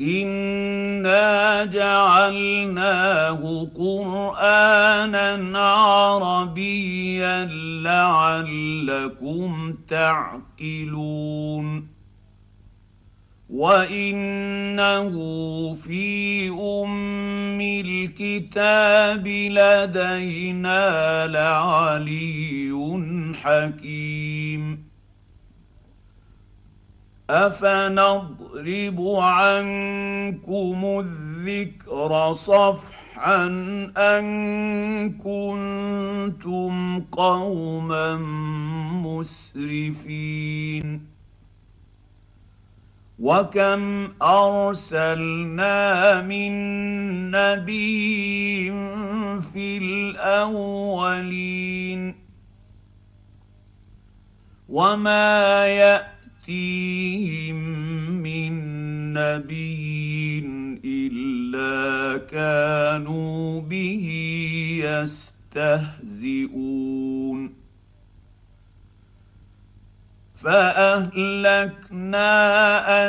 انا جعلناه قرانا عربيا لعلكم تعقلون وانه في ام الكتاب لدينا لعلي حكيم أفنضرب عنكم الذكر صفحا أن كنتم قوما مسرفين. وكم أرسلنا من نبي في الأولين. وما ياتيهم من نبي الا كانوا به يستهزئون فاهلكنا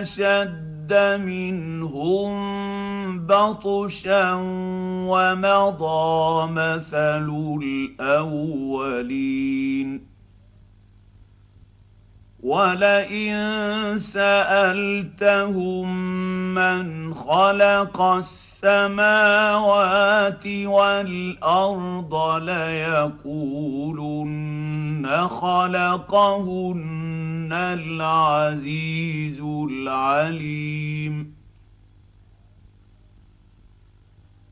اشد منهم بطشا ومضى مثل الاولين ولئن سألتهم من خلق السماوات والأرض ليقولن خلقهن العزيز العليم.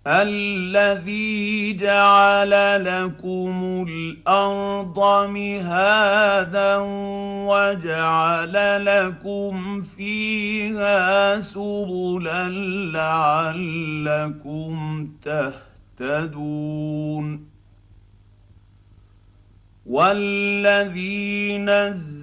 الذي جعل لكم الأرض مهادا وجعل لكم فيها سبلا لعلكم تهتدون والذي نزل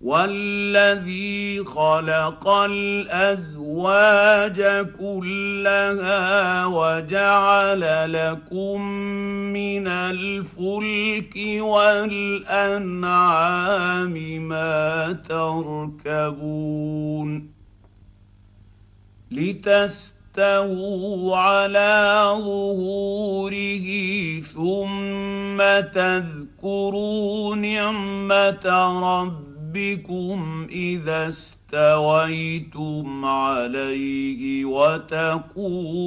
والذي خلق الازواج كلها وجعل لكم من الفلك والانعام ما تركبون لتستووا على ظهوره ثم تذكروا نعمه ربكم ربكم إذا استويتم عليه وتقولوا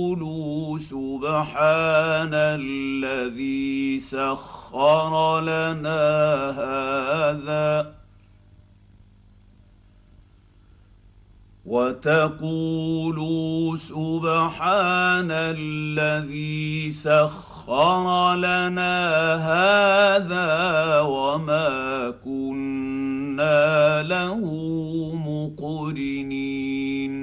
سبحان الذي سخر لنا هذا وتقولوا سبحان الذي سخر لنا هذا وما كنا له مقرنين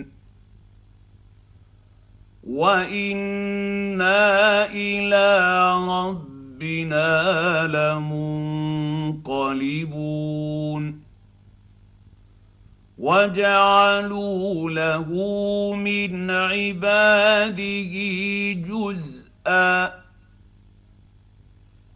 وأنا إلى ربنا لمنقلبون وجعلوا له من عباده جزءا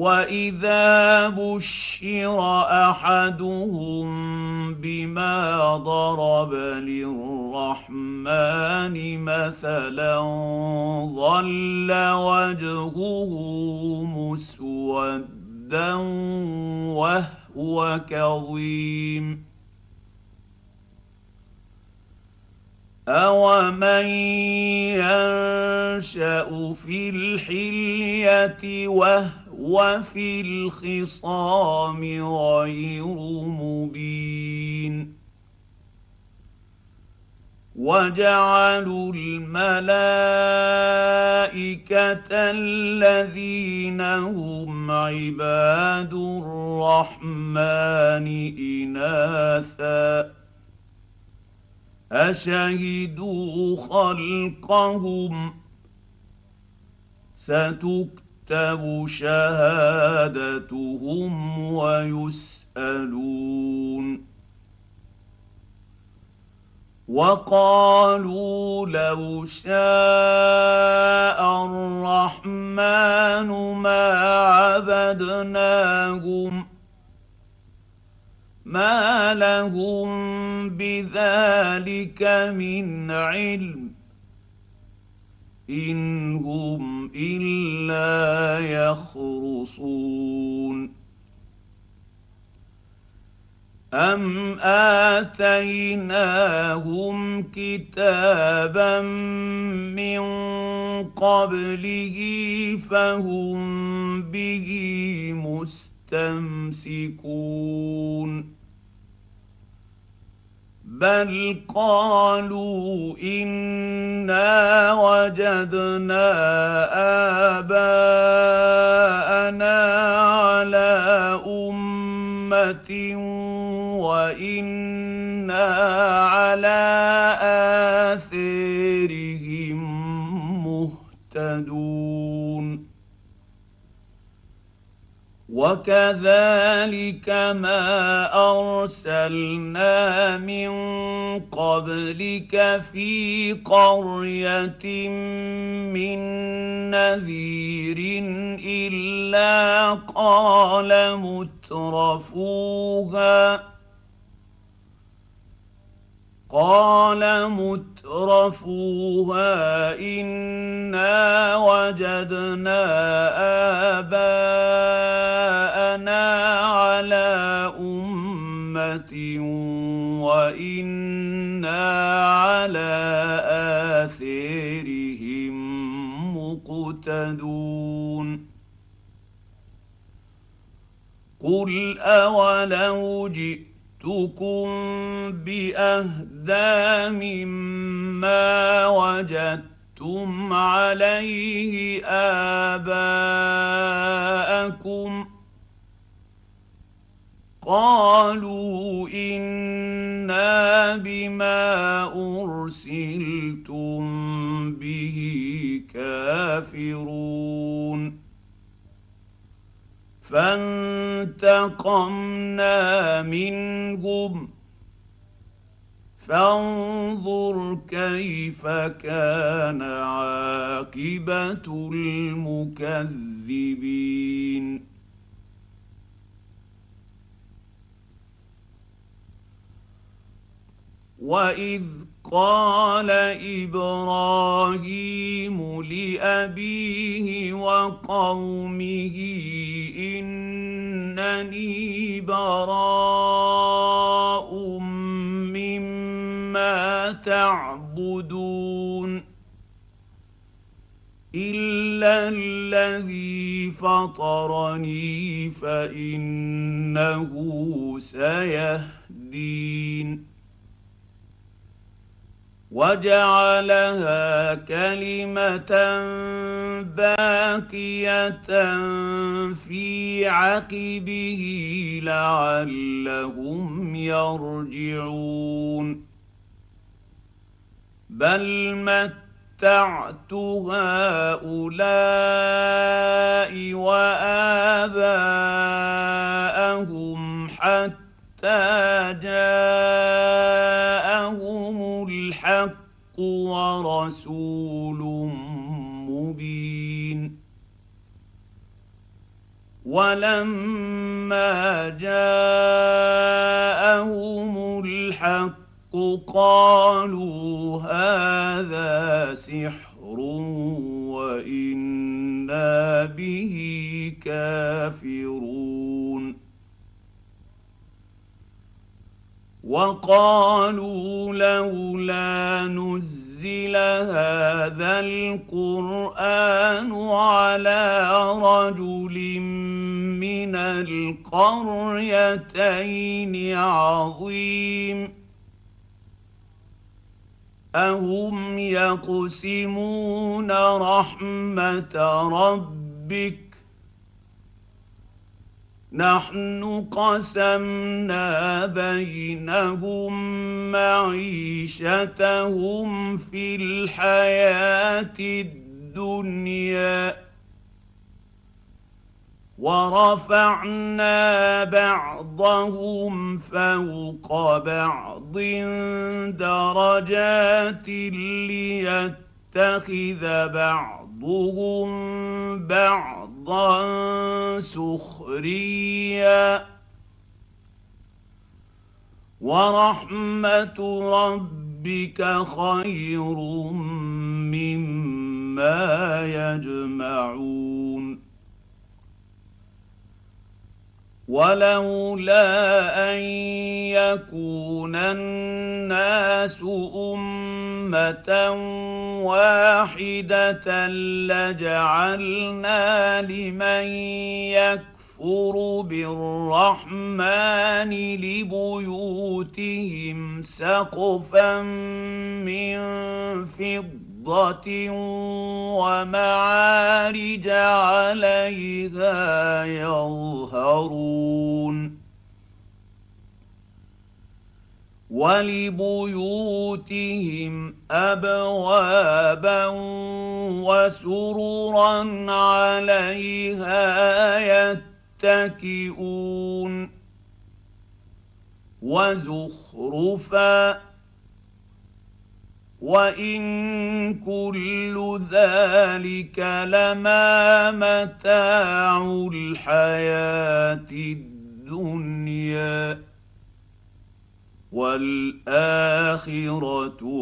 واذا بشر احدهم بما ضرب للرحمن مثلا ظل وجهه مسودا وهو كظيم أومن ينشأ في الحلية وهو في الخصام غير مبين. وجعلوا الملائكة الذين هم عباد الرحمن إناثاً. أشهدوا خلقهم. ستكتب شهادتهم ويسألون. وقالوا لو شاء الرحمن ما عبدناهم ما لهم بذلك من علم. ان هم الا يخرصون ام اتيناهم كتابا من قبله فهم به مستمسكون بل قالوا انا وجدنا اباءنا على امه وأنا على وكذلك ما ارسلنا من قبلك في قريه من نذير الا قال مترفوها قال مترفوها إنا وجدنا آباءنا على أمة وإنا على آثارهم مقتدون. قل أولو جئت جئتكم بأهدى مما وجدتم عليه آباءكم قالوا إنا بما أرسلتم به كافرون فانتقمنا منهم. فانظر كيف كان عاقبة المكذبين. وإذ قال إبراهيم لأبيه وقومه إنني براء مما تعبدون إلا الذي فطرني فإنه سيهدين وجعلها كلمة باقية في عقبه لعلهم يرجعون. بل متعت هؤلاء وآباءهم حتى جاءهم الحق ورسول مبين. ولما جاءهم الحق قالوا هذا سحر وإنا به كافرون. وقالوا لولا نزل هذا القرآن على رجل من القريتين عظيم. أهم يقسمون رحمة ربك نحن قسمنا بينهم معيشتهم في الحياة الدنيا ورفعنا بعضهم فوق بعض درجات ليتخذ بعضهم بعضا سخريا. ورحمه ربك خير مما يجمعون. ولولا ان يكون الناس امه واحدة لجعلنا لمن يكفر بالرحمن لبيوتهم سقفا من فضة ومعارج عليها يظهرون ولبيوتهم ابوابا وسررا عليها يتكئون وزخرفا وإن كل ذلك لما متاع الحياة الدنيا. والآخرة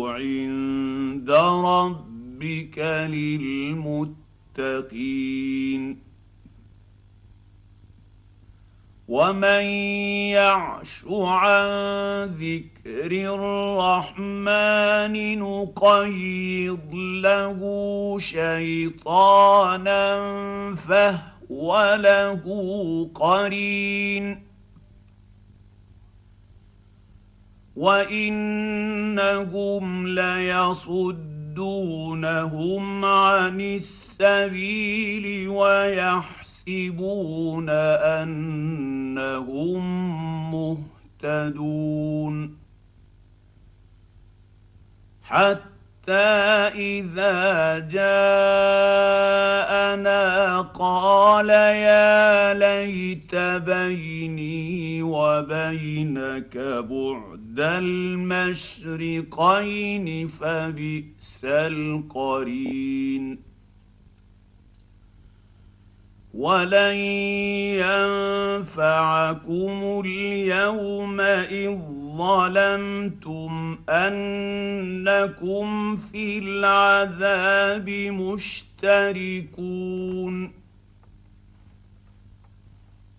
عند ربك للمتقين. ومن يعش عن ذكر الرحمن نقيض له شيطانا فهو له قرين. وانهم ليصدونهم عن السبيل ويحسبون يحسبون انهم مهتدون حتى اذا جاءنا قال يا ليت بيني وبينك بعد المشرقين فبئس القرين. ولن ينفعكم اليوم اذ ظلمتم انكم في العذاب مشتركون.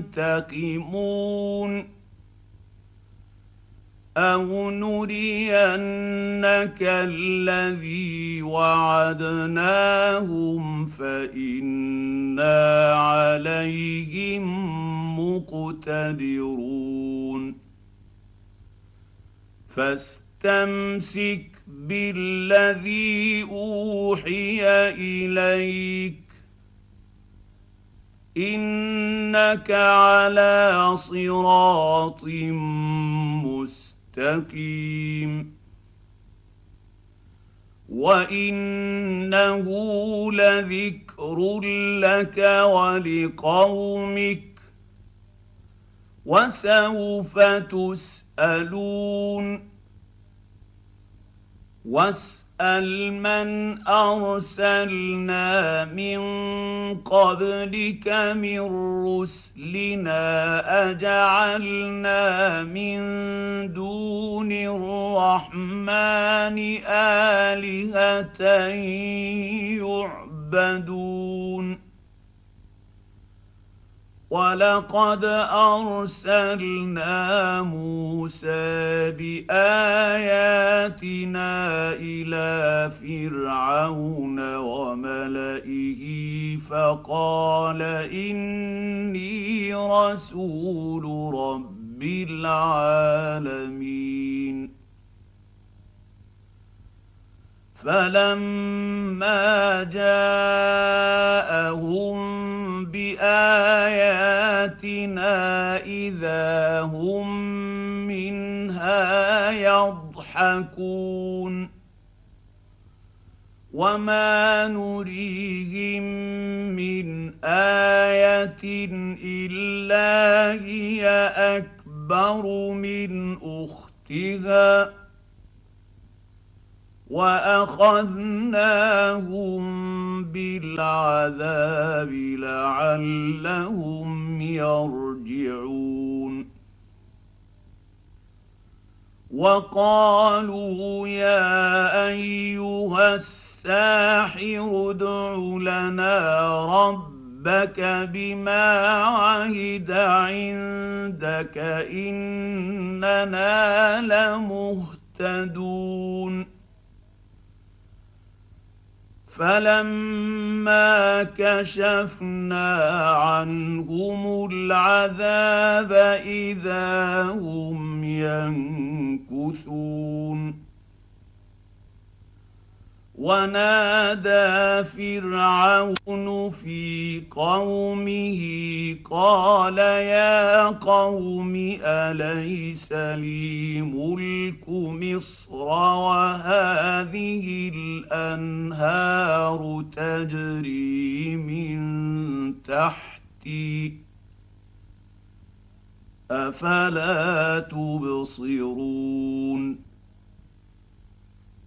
منتقمون أو نرينك الذي وعدناهم فإنا عليهم مقتدرون. فاستمسك بالذي أوحي إليك إنك على صراط مستقيم. وإنه لذكر لك ولقومك وسوف تسألون. واسأل من ارسلنا من قبلك من رسلنا اجعلنا من دون الرحمن الهه يعبدون ولقد ارسلنا موسى باياتنا إلى فرعون وملئه فقال اني رسول رب العالمين فلما جاءهم بآياتنا إذا هم منها يضحكون. وما نريهم من إيه الا هي اكبر من اختها. وأخذناهم بالعذاب لعلهم يرجعون. وقالوا يا أيها الساحر ادع لنا ربك بما عهد عندك إننا لمهتدون. فلما كشفنا عنهم العذاب إذا هم ينكثون. ونادى فرعون في قومه قال يا قوم أليس لي ملك مصر وهذه الأنهار تجري من تحتي أفلا تبصرون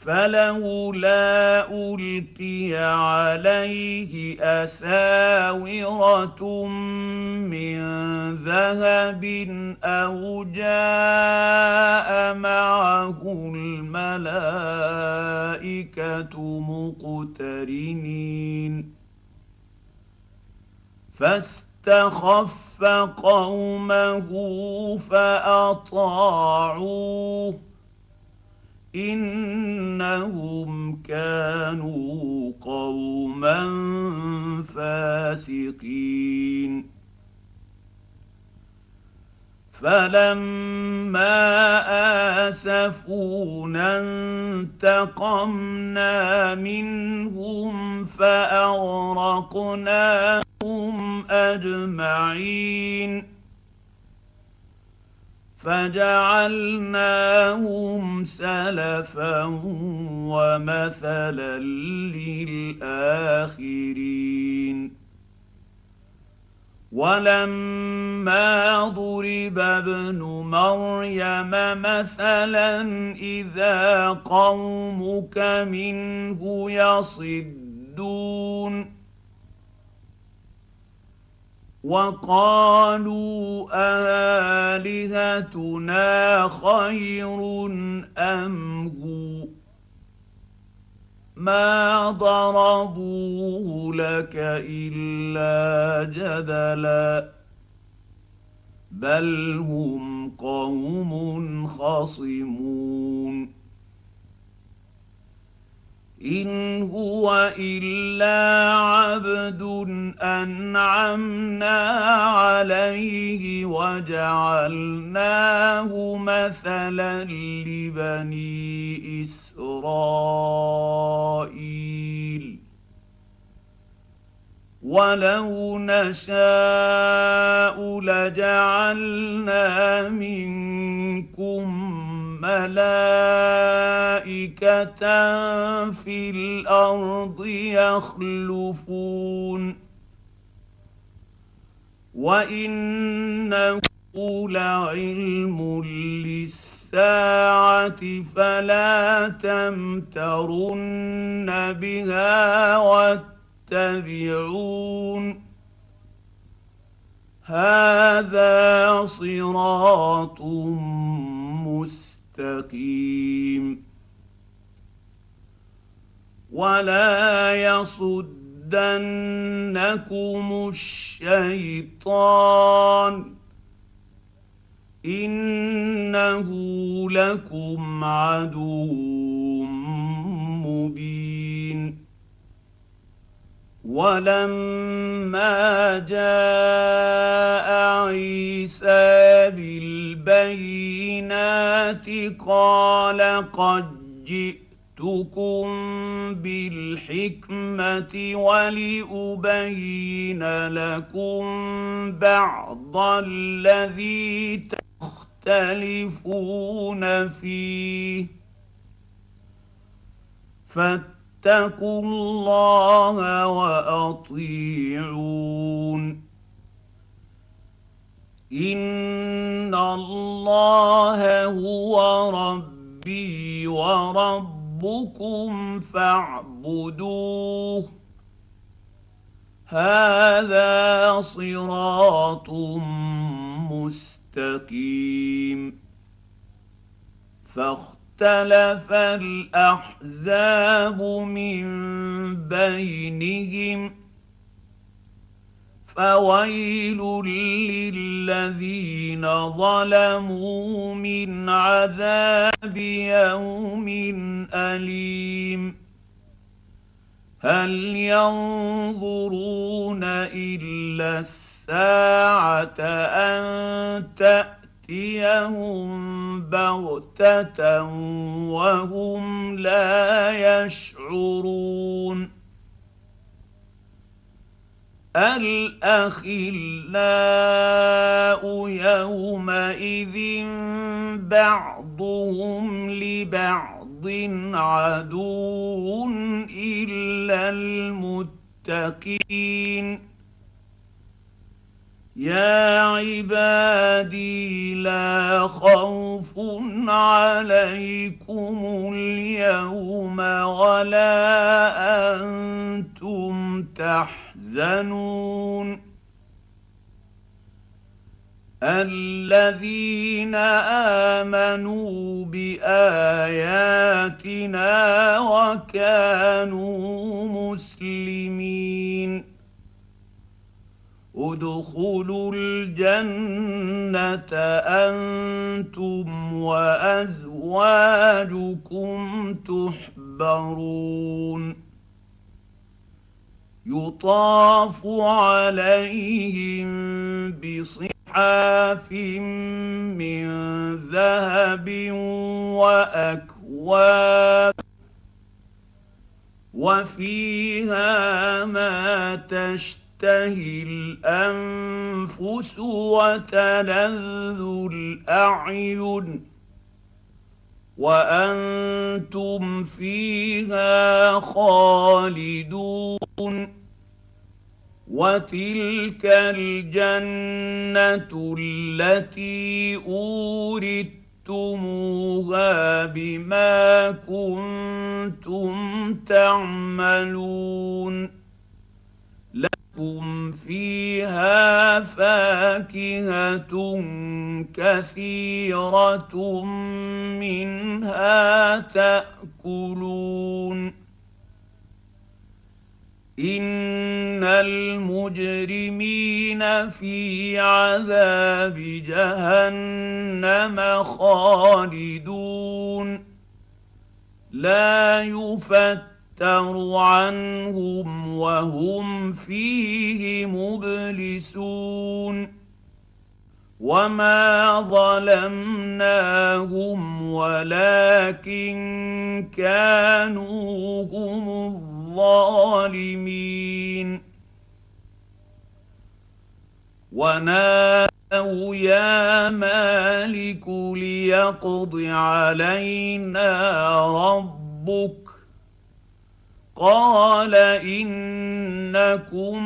فلولا ألقي عليه أساورة من ذهب أو جاء معه الملائكة مقترنين. فاستخف قومه فأطاعوه. إنهم كانوا قوما فاسقين. فلما آسفونا انتقمنا منهم فأغرقناهم أجمعين. فجعلناهم سلفا ومثلا للآخرين. ولما ضرب ابن مريم مثلا اذا قومك منه يصدون وقالوا آلهتنا خير أم هو؟ ما ضربوه لك إلا جدلا. بل هم قوم خصمون. إن هو إلا عبد أنعمنا عليه وجعلناه مثلا لبني إسرائيل. ولو نشاء لجعلنا منكم ملائكة في الأرض يخلفون. وإنه لعلم للساعة فلا تمترن بها واتبعون. هذا صراط مستقيم. مستقيم ولا يصدنكم الشيطان. إنه لكم عدو مبين. ولما جاء عيسى بالبينات قال قد جئتكم بالحكمة ولأبين لكم بعض الذي تختلفون فيه. الله وأطيعون. إن الله هو ربي وربكم فاعبدوه. هذا صراط مستقيم. فاختلف الأحزاب من بينهم فويل للذين ظلموا من عذاب يوم أليم هل ينظرون إلا الساعة أن تاتيهم بغتة وهم لا يشعرون. الأخلاء يومئذ بعضهم لبعض عدو إلا المتقين. يا عبادي لا خوف عليكم اليوم ولا أنتم تحزنون. الذين آمنوا بآياتنا وكانوا مسلمين. ادخلوا الجنة أنتم وأزواجكم تحبرون. يطاف عليهم بصحاف من ذهب وأكواب وفيها ما تشتهي تشتهي الانفس وتلذ الاعين وأنتم فيها خالدون وتلك الجنه التي اورثتموها بما كنتم تعملون فاكهة كثيرة منها تأكلون. إن المجرمين في عذاب جهنم خالدون. لا يفتح يفتر عنهم وهم فيه مبلسون. وما ظلمناهم ولكن كانوا هم الظالمين ونادوا يا مالك ليقض علينا ربك قال انكم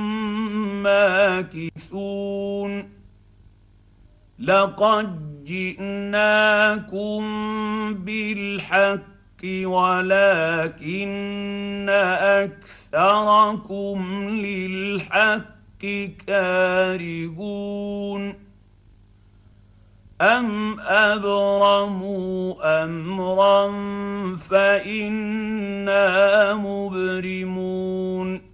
ماكثون لقد جئناكم بالحق ولكن اكثركم للحق كارهون ام ابرموا امرا فانا مبرمون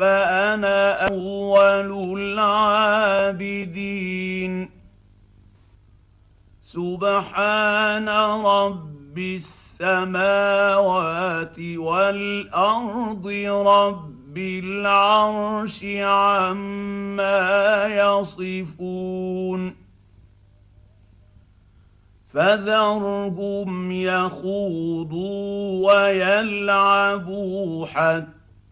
فأنا أول العابدين. سبحان رب السماوات والأرض رب العرش عما يصفون. فذرهم يخوضوا ويلعبوا حتى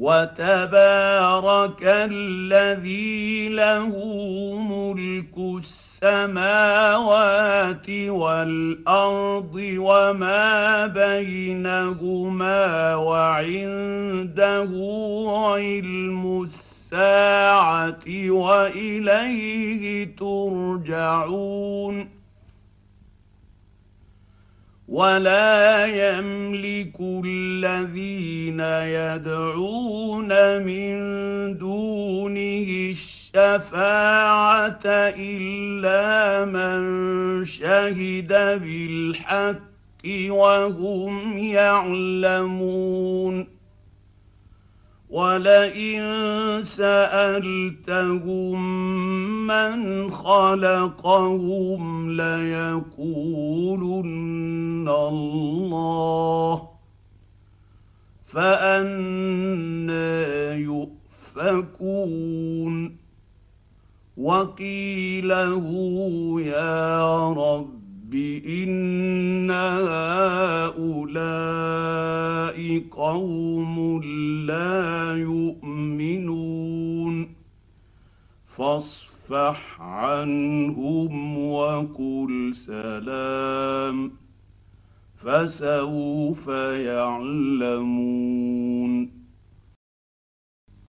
وتبارك الذي له ملك السماوات والأرض وما بينهما وعنده علم الساعة وإليه ترجعون ولا يملك الذين يدعون من دونه الشفاعة إلا من شهد بالحق وهم يعلمون. ولئن سألتهم من خلقهم ليقولن الله فأنا يؤفكون وقيله يا رب ان هؤلاء قوم لا يؤمنون فاصفح عنهم وقل سلام فسوف يعلمون